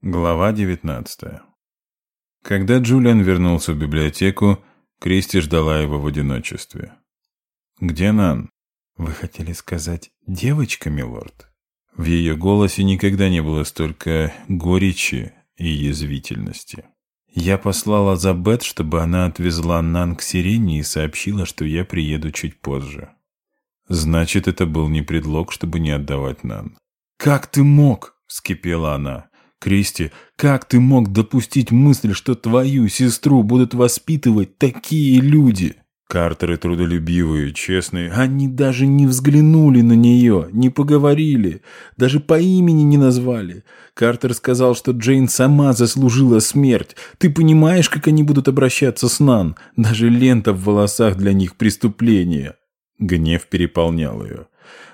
Глава 19 Когда Джулиан вернулся в библиотеку, Кристи ждала его в одиночестве. «Где Нан?» «Вы хотели сказать «девочка, милорд»?» В ее голосе никогда не было столько горечи и язвительности. Я послала за Бет, чтобы она отвезла Нан к Сирене и сообщила, что я приеду чуть позже. Значит, это был не предлог, чтобы не отдавать Нан. «Как ты мог?» — вскипела она. Кристи, как ты мог допустить мысль, что твою сестру будут воспитывать такие люди? Картеры трудолюбивые, честные, они даже не взглянули на нее, не поговорили, даже по имени не назвали. Картер сказал, что Джейн сама заслужила смерть. Ты понимаешь, как они будут обращаться с Нан? Даже лента в волосах для них преступление. Гнев переполнял ее.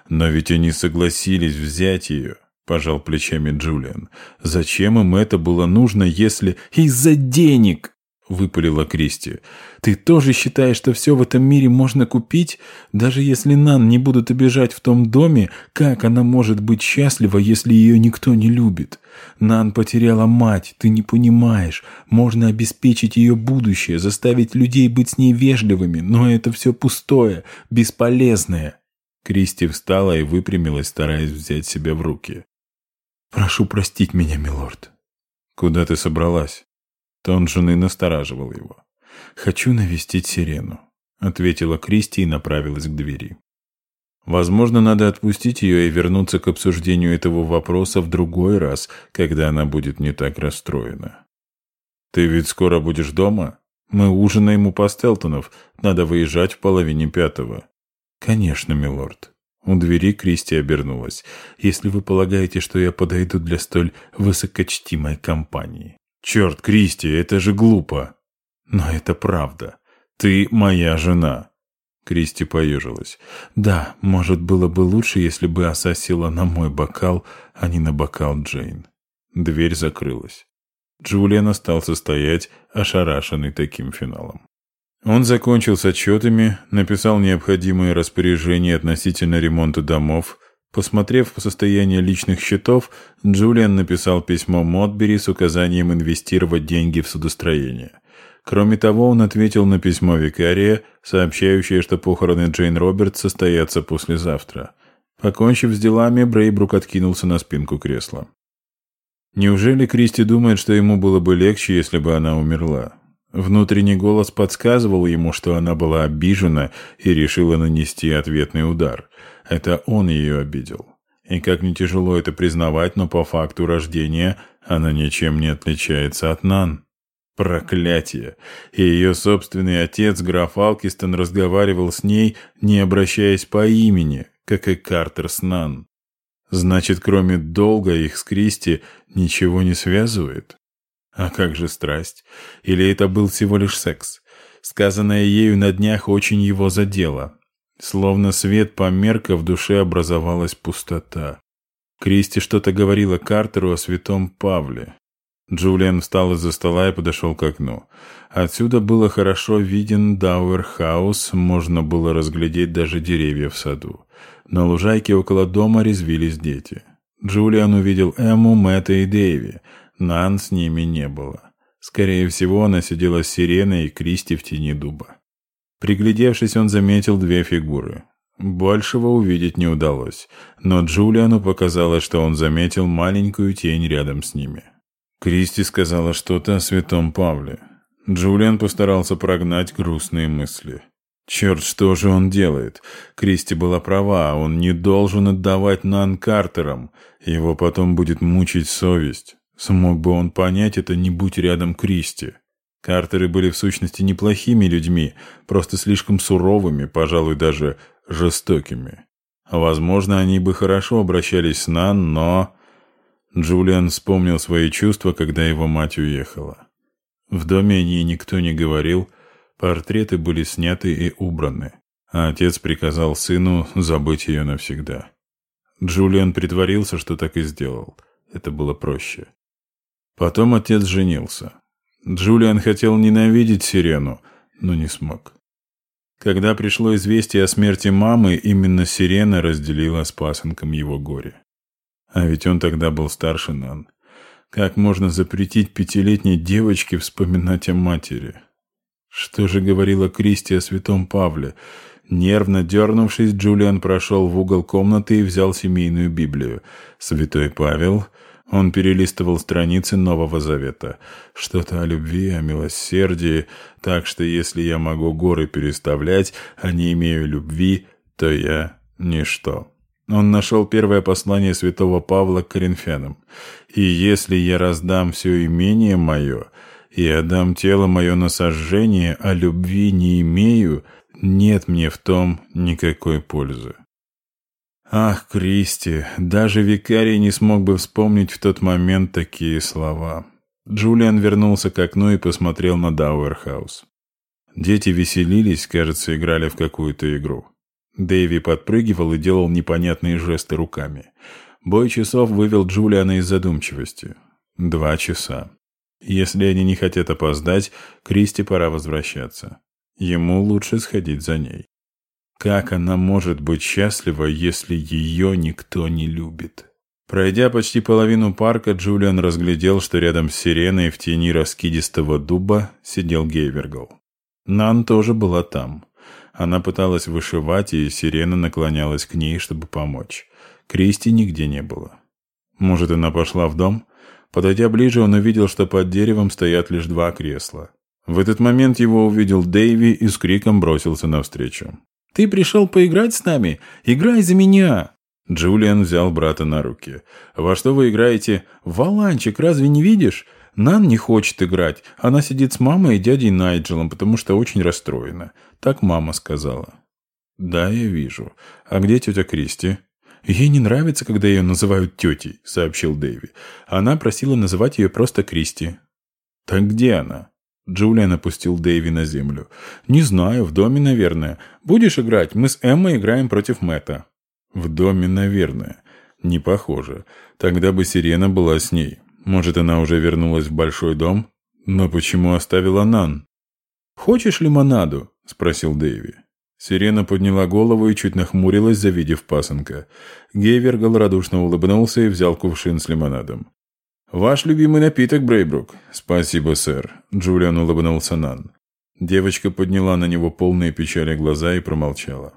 Но ведь они согласились взять ее. — пожал плечами Джулиан. «Зачем им это было нужно, если...» «Из-за денег!» — выпалила Кристи. «Ты тоже считаешь, что все в этом мире можно купить? Даже если Нан не будут обижать в том доме, как она может быть счастлива, если ее никто не любит? Нан потеряла мать, ты не понимаешь. Можно обеспечить ее будущее, заставить людей быть с ней вежливыми, но это все пустое, бесполезное». Кристи встала и выпрямилась, стараясь взять себя в руки. «Прошу простить меня, милорд». «Куда ты собралась?» Тон жены настораживал его. «Хочу навестить Сирену», — ответила Кристи и направилась к двери. Возможно, надо отпустить ее и вернуться к обсуждению этого вопроса в другой раз, когда она будет не так расстроена. «Ты ведь скоро будешь дома? Мы ужинаем у Пастелтонов. Надо выезжать в половине пятого». «Конечно, милорд». У двери Кристи обернулась. «Если вы полагаете, что я подойду для столь высокочтимой компании». «Черт, Кристи, это же глупо!» «Но это правда. Ты моя жена». Кристи поежилась. «Да, может, было бы лучше, если бы оса села на мой бокал, а не на бокал Джейн». Дверь закрылась. Джулиан остался стоять, ошарашенный таким финалом. Он закончил с отчетами, написал необходимые распоряжения относительно ремонта домов. Посмотрев по состоянию личных счетов, Джулиан написал письмо Модбери с указанием инвестировать деньги в судостроение. Кроме того, он ответил на письмо викария, сообщающее, что похороны Джейн Робертс состоятся послезавтра. Покончив с делами, Брейбрук откинулся на спинку кресла. Неужели Кристи думает, что ему было бы легче, если бы она умерла? Внутренний голос подсказывал ему, что она была обижена и решила нанести ответный удар. Это он ее обидел. И как не тяжело это признавать, но по факту рождения она ничем не отличается от Нан. Проклятие! И ее собственный отец, граф Алкистон, разговаривал с ней, не обращаясь по имени, как и Картер с Нан. Значит, кроме долга их с Кристи ничего не связывает? А как же страсть? Или это был всего лишь секс? Сказанное ею на днях очень его задело. Словно свет померк, а в душе образовалась пустота. Кристи что-то говорила Картеру о святом Павле. Джулиан встал из-за стола и подошел к окну. Отсюда было хорошо виден Дауэрхаус, можно было разглядеть даже деревья в саду. На лужайке около дома резвились дети. Джулиан увидел Эму, Мэтта и Дэйви. Нан с ними не было. Скорее всего, она сидела с сиреной и Кристи в тени дуба. Приглядевшись, он заметил две фигуры. Большего увидеть не удалось, но Джулиану показалось, что он заметил маленькую тень рядом с ними. Кристи сказала что-то о святом Павле. Джулиан постарался прогнать грустные мысли. Черт, что же он делает? Кристи была права, он не должен отдавать Нан Картерам. Его потом будет мучить совесть. Смог бы он понять это, не будь рядом Кристи. Картеры были в сущности неплохими людьми, просто слишком суровыми, пожалуй, даже жестокими. Возможно, они бы хорошо обращались с Нан, но... Джулиан вспомнил свои чувства, когда его мать уехала. В доме о ней никто не говорил, портреты были сняты и убраны, а отец приказал сыну забыть ее навсегда. Джулиан притворился, что так и сделал. Это было проще. Потом отец женился. Джулиан хотел ненавидеть Сирену, но не смог. Когда пришло известие о смерти мамы, именно Сирена разделила с пасынком его горе. А ведь он тогда был старше Нан. Как можно запретить пятилетней девочке вспоминать о матери? Что же говорила Кристи о святом Павле? Нервно дернувшись, Джулиан прошел в угол комнаты и взял семейную Библию. Святой Павел... Он перелистывал страницы Нового Завета. Что-то о любви, о милосердии, так что если я могу горы переставлять, а не имею любви, то я ничто. Он нашел первое послание святого Павла к Коринфянам. «И если я раздам все имение мое, и отдам тело мое на сожжение, а любви не имею, нет мне в том никакой пользы». Ах, Кристи, даже викарий не смог бы вспомнить в тот момент такие слова. Джулиан вернулся к окну и посмотрел на Дауэрхаус. Дети веселились, кажется, играли в какую-то игру. Дэйви подпрыгивал и делал непонятные жесты руками. Бой часов вывел Джулиана из задумчивости. Два часа. Если они не хотят опоздать, Кристи пора возвращаться. Ему лучше сходить за ней. Как она может быть счастлива, если ее никто не любит? Пройдя почти половину парка, Джулиан разглядел, что рядом с сиреной в тени раскидистого дуба сидел Гейвергл. Нан тоже была там. Она пыталась вышивать, и сирена наклонялась к ней, чтобы помочь. Кристи нигде не было. Может, она пошла в дом? Подойдя ближе, он увидел, что под деревом стоят лишь два кресла. В этот момент его увидел Дэйви и с криком бросился навстречу. «Ты пришел поиграть с нами? Играй за меня!» Джулиан взял брата на руки. «Во что вы играете? Валанчик, разве не видишь? Нан не хочет играть. Она сидит с мамой и дядей Найджелом, потому что очень расстроена. Так мама сказала. «Да, я вижу. А где тетя Кристи?» «Ей не нравится, когда ее называют тетей», — сообщил Дэйви. Она просила называть ее просто Кристи. «Так где она?» Джулиан опустил Дэйви на землю. «Не знаю, в доме, наверное. Будешь играть? Мы с Эммой играем против Мэтта». «В доме, наверное. Не похоже. Тогда бы Сирена была с ней. Может, она уже вернулась в большой дом? Но почему оставила Нан? «Хочешь лимонаду?» – спросил Дэйви. Сирена подняла голову и чуть нахмурилась, завидев пасынка. Гейвергал радушно улыбнулся и взял кувшин с лимонадом. «Ваш любимый напиток, Брейбрук?» «Спасибо, сэр», – Джулиан улыбнулся Нан. Девочка подняла на него полные печали глаза и промолчала.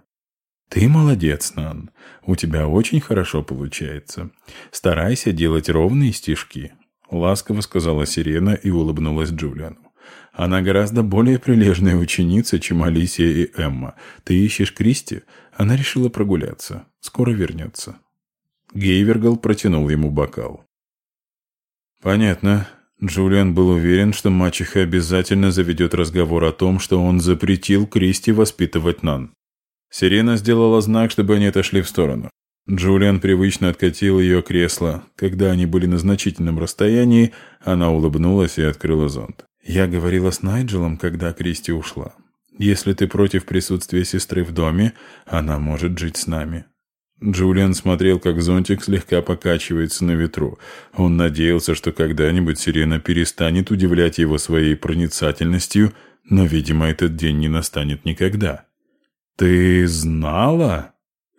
«Ты молодец, Нан. У тебя очень хорошо получается. Старайся делать ровные стишки», — ласково сказала Сирена и улыбнулась Джулиану. «Она гораздо более прилежная ученица, чем Алисия и Эмма. Ты ищешь Кристи?» Она решила прогуляться. Скоро вернется. Гейвергал протянул ему бокал. «Понятно». Джулиан был уверен, что мачеха обязательно заведет разговор о том, что он запретил Кристи воспитывать Нан. Сирена сделала знак, чтобы они отошли в сторону. Джулиан привычно откатил ее кресло. Когда они были на значительном расстоянии, она улыбнулась и открыла зонт. «Я говорила с Найджелом, когда Кристи ушла. Если ты против присутствия сестры в доме, она может жить с нами». Джулиан смотрел, как зонтик слегка покачивается на ветру. Он надеялся, что когда-нибудь Сирена перестанет удивлять его своей проницательностью, но, видимо, этот день не настанет никогда. «Ты знала?»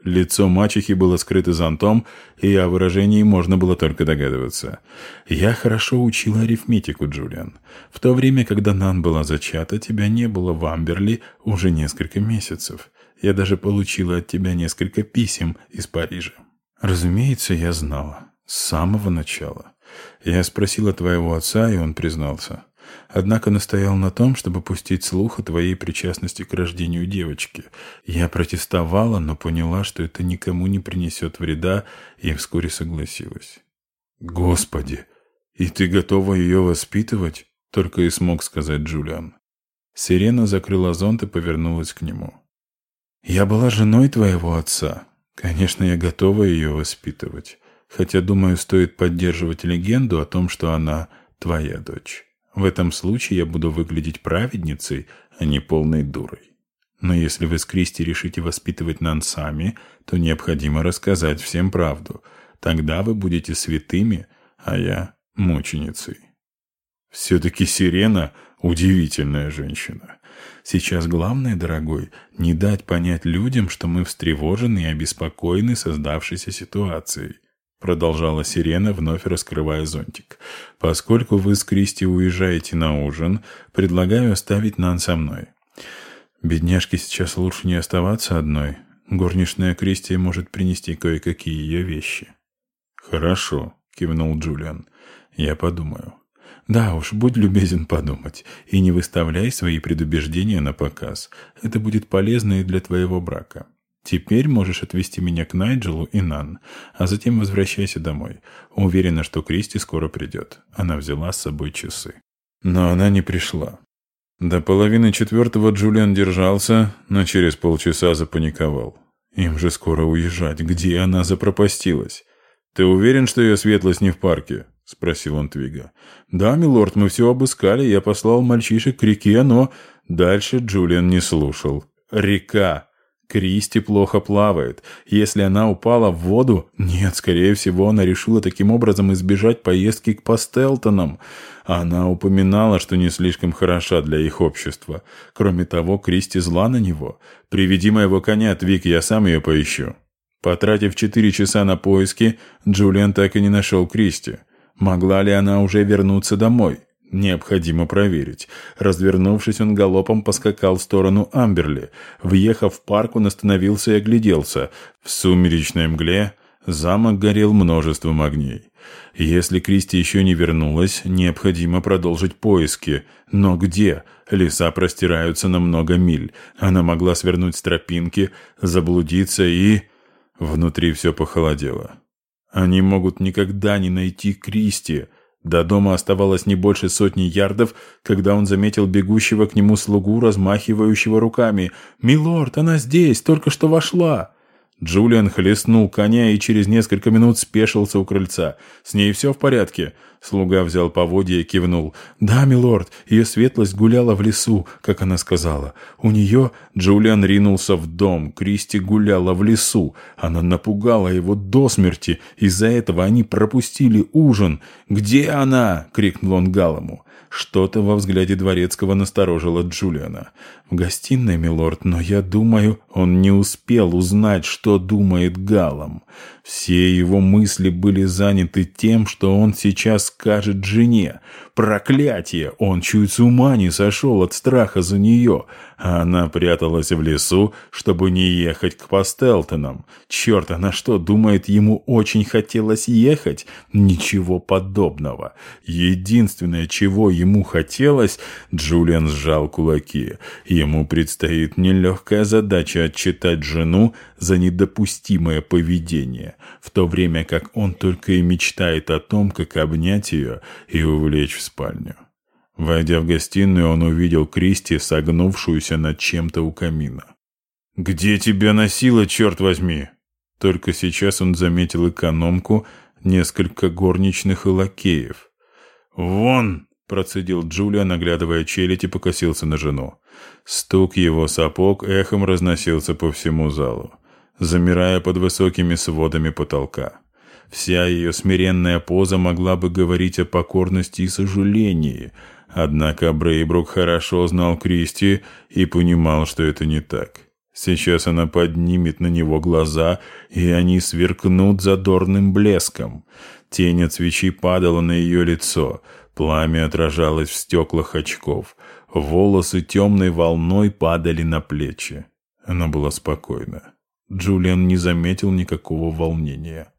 Лицо мачехи было скрыто зонтом, и о выражении можно было только догадываться. «Я хорошо учила арифметику, Джулиан. В то время, когда Нан была зачата, тебя не было в Амберли уже несколько месяцев. Я даже получила от тебя несколько писем из Парижа». «Разумеется, я знала. С самого начала. Я спросила твоего отца, и он признался. Однако настоял на том, чтобы пустить слух о твоей причастности к рождению девочки. Я протестовала, но поняла, что это никому не принесет вреда, и вскоре согласилась. «Господи! И ты готова ее воспитывать?» — только и смог сказать Джулиан. Сирена закрыла зонт и повернулась к нему. «Я была женой твоего отца. Конечно, я готова ее воспитывать. Хотя, думаю, стоит поддерживать легенду о том, что она твоя дочь». В этом случае я буду выглядеть праведницей, а не полной дурой. Но если вы с Кристи решите воспитывать Нан сами, то необходимо рассказать всем правду. Тогда вы будете святыми, а я — мученицей. Все-таки Сирена — удивительная женщина. Сейчас главное, дорогой, не дать понять людям, что мы встревожены и обеспокоены создавшейся ситуацией. продолжала Сирена, вновь раскрывая зонтик. «Поскольку вы с Кристи уезжаете на ужин, предлагаю оставить Нан со мной. Бедняжке сейчас лучше не оставаться одной. Горничная Кристи может принести кое-какие ее вещи». «Хорошо», — кивнул Джулиан. «Я подумаю». «Да уж, будь любезен подумать, и не выставляй свои предубеждения на показ. Это будет полезно и для твоего брака. Теперь можешь отвезти меня к Найджелу и Нан, а затем возвращайся домой. Уверена, что Кристи скоро придет. Она взяла с собой часы. Но она не пришла. До половины четвертого Джулиан держался, но через полчаса запаниковал. Им же скоро уезжать. Где она запропастилась? «Ты уверен, что ее светлость не в парке?» — спросил он Твига. «Да, милорд, мы все обыскали. Я послал мальчишек к реке, но...» Дальше Джулиан не слушал. «Река!» Кристи плохо плавает. Если она упала в воду... Нет, скорее всего, она решила таким образом избежать поездки к Пастелтонам. Она упоминала, что не слишком хороша для их общества. Кроме того, Кристи зла на него. «Приведи моего коня, Твик, я сам ее поищу». Потратив четыре часа на поиски, Джулиан так и не нашел Кристи. Могла ли она уже вернуться домой? Необходимо проверить. Развернувшись, он галопом поскакал в сторону Амберли. Въехав в парк, он остановился и огляделся. В сумеречной мгле замок горел множеством огней. Если Кристи еще не вернулась, необходимо продолжить поиски. Но где? Леса простираются на много миль. Она могла свернуть с тропинки, заблудиться и... Внутри все похолодело. Они могут никогда не найти Кристи. До дома оставалось не больше сотни ярдов, когда он заметил бегущего к нему слугу, размахивающего руками. «Милорд, она здесь, только что вошла!» Джулиан хлестнул коня и через несколько минут спешился у крыльца. «С ней все в порядке?» Слуга взял поводья и кивнул. «Да, милорд, ее светлость гуляла в лесу, как она сказала. У нее...» Джулиан ринулся в дом. Кристи гуляла в лесу. Она напугала его до смерти. Из-за этого они пропустили ужин. «Где она?» — крикнул он Галому. Что-то во взгляде Дворецкого насторожило Джулиана. «В гостиной, милорд, но я думаю, он не успел узнать, что думает Галом. Все его мысли были заняты тем, что он сейчас скажет жене. Проклятие! Он чуть с ума не сошел от страха за нее, а она пряталась в лесу, чтобы не ехать к Пастелтонам. Черт, она что, думает, ему очень хотелось ехать? Ничего подобного. Единственное, чего ему хотелось, Джулиан сжал кулаки. Ему предстоит нелегкая задача отчитать жену за недопустимое поведение, в то время как он только и мечтает о том, как обнять ее и увлечь в спальню. Войдя в гостиную, он увидел Кристи, согнувшуюся над чем-то у камина. «Где тебя носило, черт возьми?» Только сейчас он заметил экономку, несколько горничных и лакеев. «Вон!» — процедил Джулия, наглядывая челядь и покосился на жену. Стук его сапог эхом разносился по всему залу, замирая под высокими сводами потолка. Вся ее смиренная поза могла бы говорить о покорности и сожалении, однако Брейбрук хорошо знал Кристи и понимал, что это не так. Сейчас она поднимет на него глаза, и они сверкнут задорным блеском. Тень от свечи падала на ее лицо, пламя отражалось в стеклах очков, волосы темной волной падали на плечи. Она была спокойна. Джулиан не заметил никакого волнения.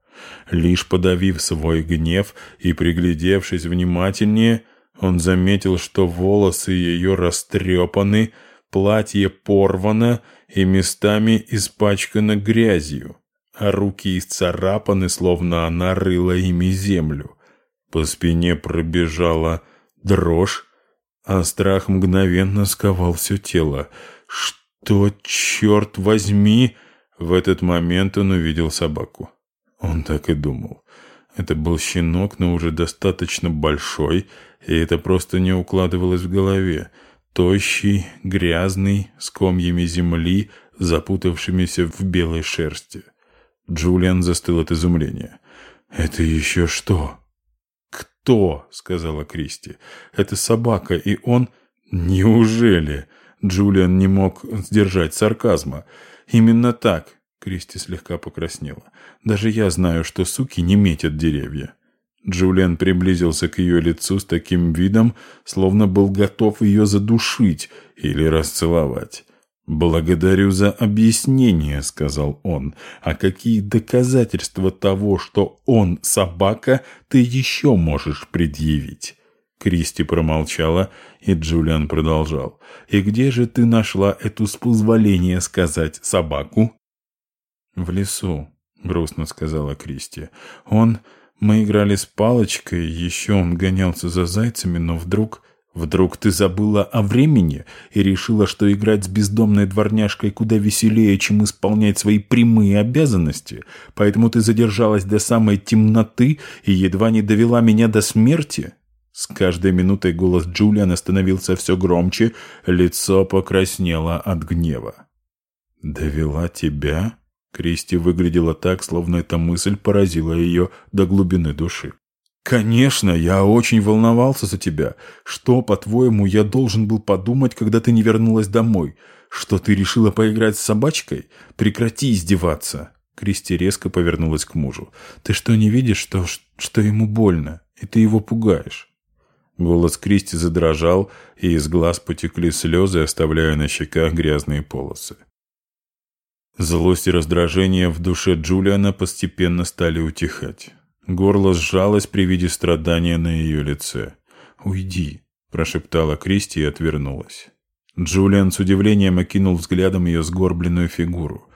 Лишь подавив свой гнев и приглядевшись внимательнее, он заметил, что волосы ее растрепаны, платье порвано и местами испачкано грязью, а руки исцарапаны, словно она рыла ими землю. По спине пробежала дрожь, а страх мгновенно сковал все тело. «Что, черт возьми?» В этот момент он увидел собаку. Он так и думал. Это был щенок, но уже достаточно большой, и это просто не укладывалось в голове. Тощий, грязный, с комьями земли, запутавшимися в белой шерсти. Джулиан застыл от изумления. «Это еще что?» «Кто?» — сказала Кристи. «Это собака, и он...» «Неужели?» Джулиан не мог сдержать сарказма. «Именно так. Кристи слегка покраснела. «Даже я знаю, что суки не метят деревья». Джулиан приблизился к ее лицу с таким видом, словно был готов ее задушить или расцеловать. «Благодарю за объяснение», — сказал он. «А какие доказательства того, что он собака, ты еще можешь предъявить?» Кристи промолчала, и Джулиан продолжал. «И где же ты нашла эту с позволения сказать собаку?» «В лесу», — грустно сказала Кристи. «Он... Мы играли с палочкой, еще он гонялся за зайцами, но вдруг... Вдруг ты забыла о времени и решила, что играть с бездомной дворняжкой куда веселее, чем исполнять свои прямые обязанности, поэтому ты задержалась до самой темноты и едва не довела меня до смерти?» С каждой минутой голос Джулиана становился все громче, лицо покраснело от гнева. «Довела тебя?» Кристи выглядела так, словно эта мысль поразила ее до глубины души. «Конечно, я очень волновался за тебя. Что, по-твоему, я должен был подумать, когда ты не вернулась домой? Что ты решила поиграть с собачкой? Прекрати издеваться!» Кристи резко повернулась к мужу. «Ты что, не видишь, что, что ему больно, и ты его пугаешь?» Голос Кристи задрожал, и из глаз потекли слезы, оставляя на щеках грязные полосы. Злость и раздражение в душе Джулиана постепенно стали утихать. Горло сжалось при виде страдания на ее лице. «Уйди», – прошептала Кристи и отвернулась. Джулиан с удивлением окинул взглядом ее сгорбленную фигуру.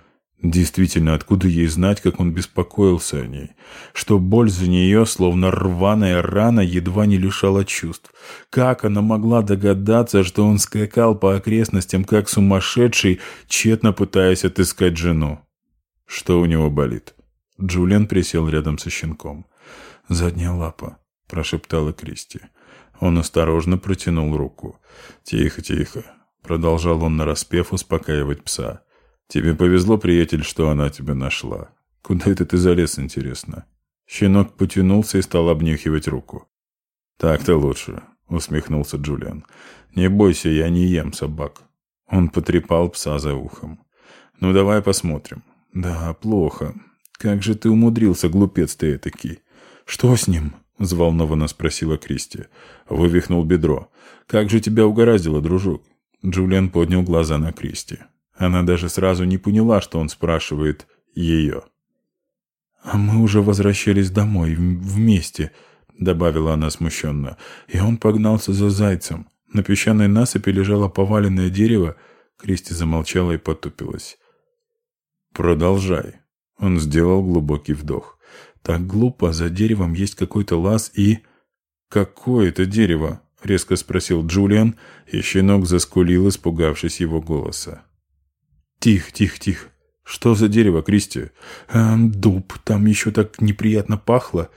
Действительно, откуда ей знать, как он беспокоился о ней? Что боль за нее, словно рваная рана, едва не лишала чувств. Как она могла догадаться, что он скакал по окрестностям, как сумасшедший, тщетно пытаясь отыскать жену? Что у него болит? Джулиан присел рядом со щенком. «Задняя лапа», — прошептала Кристи. Он осторожно протянул руку. «Тихо, тихо», — продолжал он нараспев успокаивать пса. «Тебе повезло, приятель, что она тебя нашла. Куда это ты залез, интересно?» Щенок потянулся и стал обнюхивать руку. «Так-то лучше», — усмехнулся Джулиан. «Не бойся, я не ем собак». Он потрепал пса за ухом. «Ну, давай посмотрим». «Да, плохо. Как же ты умудрился, глупец ты этакий?» «Что с ним?» — взволнованно спросила Кристи. Вывихнул бедро. «Как же тебя угораздило, дружок?» Джулиан поднял глаза на Кристи. Она даже сразу не поняла, что он спрашивает ее. «А мы уже возвращались домой, вместе», — добавила она смущенно. И он погнался за зайцем. На песчаной насыпи лежало поваленное дерево. Кристи замолчала и потупилась. «Продолжай». Он сделал глубокий вдох. «Так глупо, за деревом есть какой-то лаз и...» «Какое это дерево?» — резко спросил Джулиан, и щенок заскулил, испугавшись его голоса. «Тихо, тихо, тихо. Что за дерево, Кристи?» эм, «Дуб. Там еще так неприятно пахло.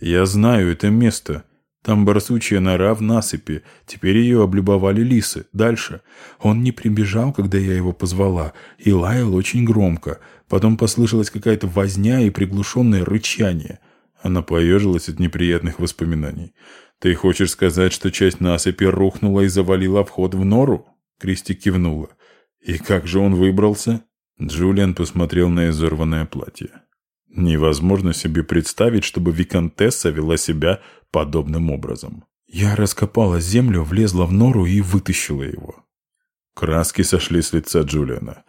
Я знаю это место. Там барсучья нора в насыпи. Теперь ее облюбовали лисы. Дальше. Он не прибежал, когда я его позвала, и лаял очень громко. Потом послышалась какая-то возня и приглушенное рычание». Она поежилась от неприятных воспоминаний. «Ты хочешь сказать, что часть насыпи рухнула и завалила вход в нору?» Кристи кивнула. «И как же он выбрался?» Джулиан посмотрел на изорванное платье. Невозможно себе представить, чтобы Викантесса вела себя подобным образом. Я раскопала землю, влезла в нору и вытащила его. Краски сошли с лица Джулиана.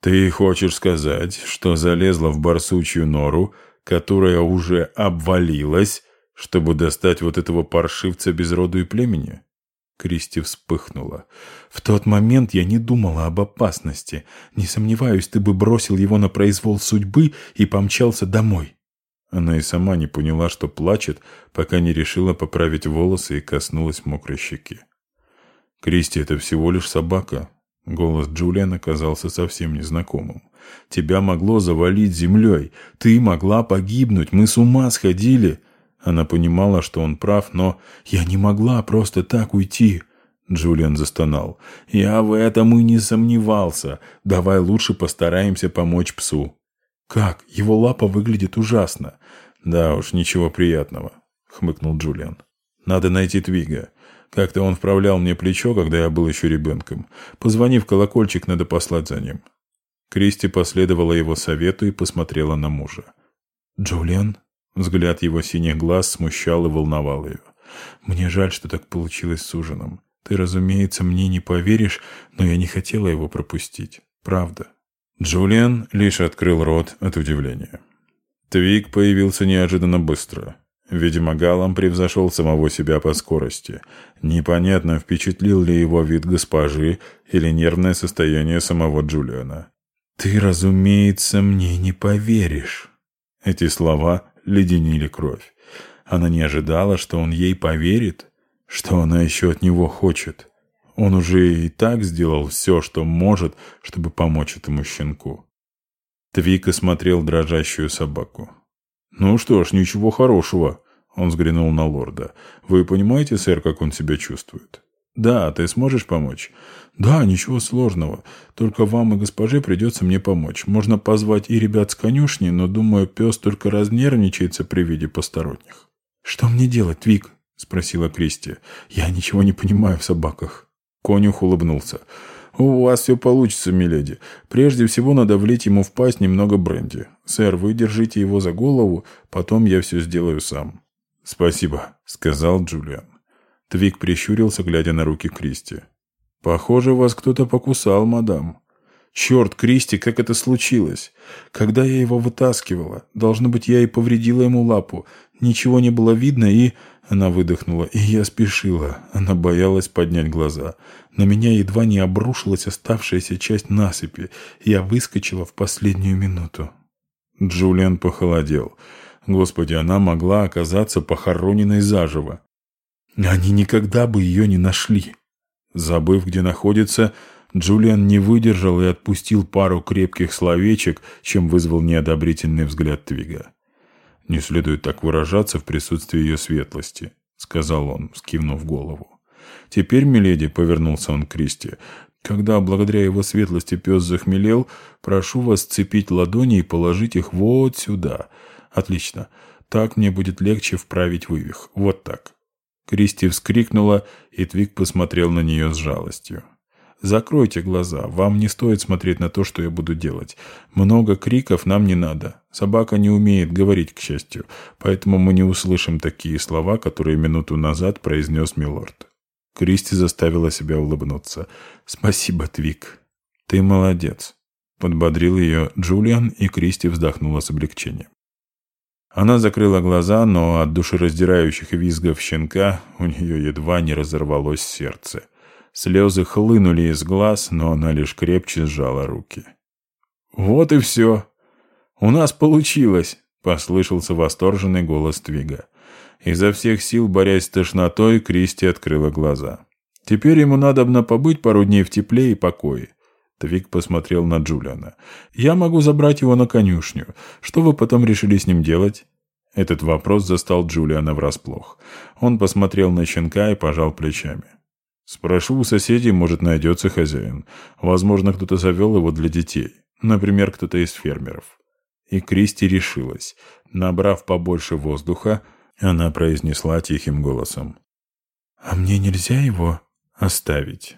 «Ты хочешь сказать, что залезла в барсучью нору, которая уже обвалилась, чтобы достать вот этого паршивца без роду и племени?» Кристи вспыхнула. «В тот момент я не думала об опасности. Не сомневаюсь, ты бы бросил его на произвол судьбы и помчался домой». Она и сама не поняла, что плачет, пока не решила поправить волосы и коснулась мокрой щеки. «Кристи, это всего лишь собака». Голос Джулиан оказался совсем незнакомым. «Тебя могло завалить землей. Ты могла погибнуть. Мы с ума сходили. Она понимала, что он прав, но «я не могла просто так уйти». Джулиан застонал. «Я в этом и не сомневался. Давай лучше постараемся помочь псу». «Как? Его лапа выглядит ужасно». «Да уж, ничего приятного», — хмыкнул Джулиан. «Надо найти Твига. Как-то он вправлял мне плечо, когда я был еще ребенком. Позвони в колокольчик, надо послать за ним». Кристи последовала его совету и посмотрела на мужа. «Джулиан?» Взгляд его синих глаз смущал и волновал ее. «Мне жаль, что так получилось с ужином. Ты, разумеется, мне не поверишь, но я не хотела его пропустить. Правда». Джулиан лишь открыл рот от удивления. Твик появился неожиданно быстро. Видимо, Галам превзошел самого себя по скорости. Непонятно, впечатлил ли его вид госпожи или нервное состояние самого Джулиана. «Ты, разумеется, мне не поверишь». Эти слова леденили кровь. Она не ожидала, что он ей поверит, что она еще от него хочет. Он уже и так сделал все, что может, чтобы помочь этому щенку. Твика смотрел дрожащую собаку. «Ну что ж, ничего хорошего», — он взглянул на лорда. «Вы понимаете, сэр, как он себя чувствует?» «Да, ты сможешь помочь?» «Да, ничего сложного. Только вам и госпоже придется мне помочь. Можно позвать и ребят с конюшни, но, думаю, пес только разнервничается при виде посторонних». «Что мне делать, Вик?» — спросила Кристи. «Я ничего не понимаю в собаках». Конюх улыбнулся. «У вас все получится, миледи. Прежде всего надо влить ему в пасть немного бренди. Сэр, вы держите его за голову, потом я все сделаю сам». «Спасибо», — сказал Джулиан. Твик прищурился, глядя на руки Кристи. «Похоже, вас кто-то покусал, мадам». «Черт, Кристи, как это случилось? Когда я его вытаскивала? Должно быть, я и повредила ему лапу. Ничего не было видно, и...» Она выдохнула, и я спешила. Она боялась поднять глаза. На меня едва не обрушилась оставшаяся часть насыпи. Я выскочила в последнюю минуту. Джулиан похолодел. Господи, она могла оказаться похороненной заживо. Они никогда бы ее не нашли. Забыв, где находится, Джулиан не выдержал и отпустил пару крепких словечек, чем вызвал неодобрительный взгляд Твига. «Не следует так выражаться в присутствии ее светлости», — сказал он, скивнув голову. «Теперь, миледи», — повернулся он к Кристи, — «когда благодаря его светлости пес захмелел, прошу вас сцепить ладони и положить их вот сюда. Отлично. Так мне будет легче вправить вывих. Вот так». Кристи вскрикнула, и Твик посмотрел на нее с жалостью. Закройте глаза, вам не стоит смотреть на то, что я буду делать. Много криков нам не надо. Собака не умеет говорить, к счастью, поэтому мы не услышим такие слова, которые минуту назад произнес Милорд. Кристи заставила себя улыбнуться. «Спасибо, Твик. Ты молодец», — подбодрил ее Джулиан, и Кристи вздохнула с облегчением. Она закрыла глаза, но от душераздирающих визгов щенка у нее едва не разорвалось сердце. Слезы хлынули из глаз, но она лишь крепче сжала руки. «Вот и все. У нас получилось!» — послышался восторженный голос Твига. Изо всех сил, борясь с тошнотой, Кристи открыла глаза. «Теперь ему надобно побыть пару дней в тепле и покое». Твиг посмотрел на Джулиана. «Я могу забрать его на конюшню. Что вы потом решили с ним делать?» Этот вопрос застал Джулиана врасплох. Он посмотрел на щенка и пожал плечами. Спрошу у соседей, может, найдется хозяин. Возможно, кто-то завел его для детей. Например, кто-то из фермеров. И Кристи решилась. Набрав побольше воздуха, она произнесла тихим голосом. «А мне нельзя его оставить?»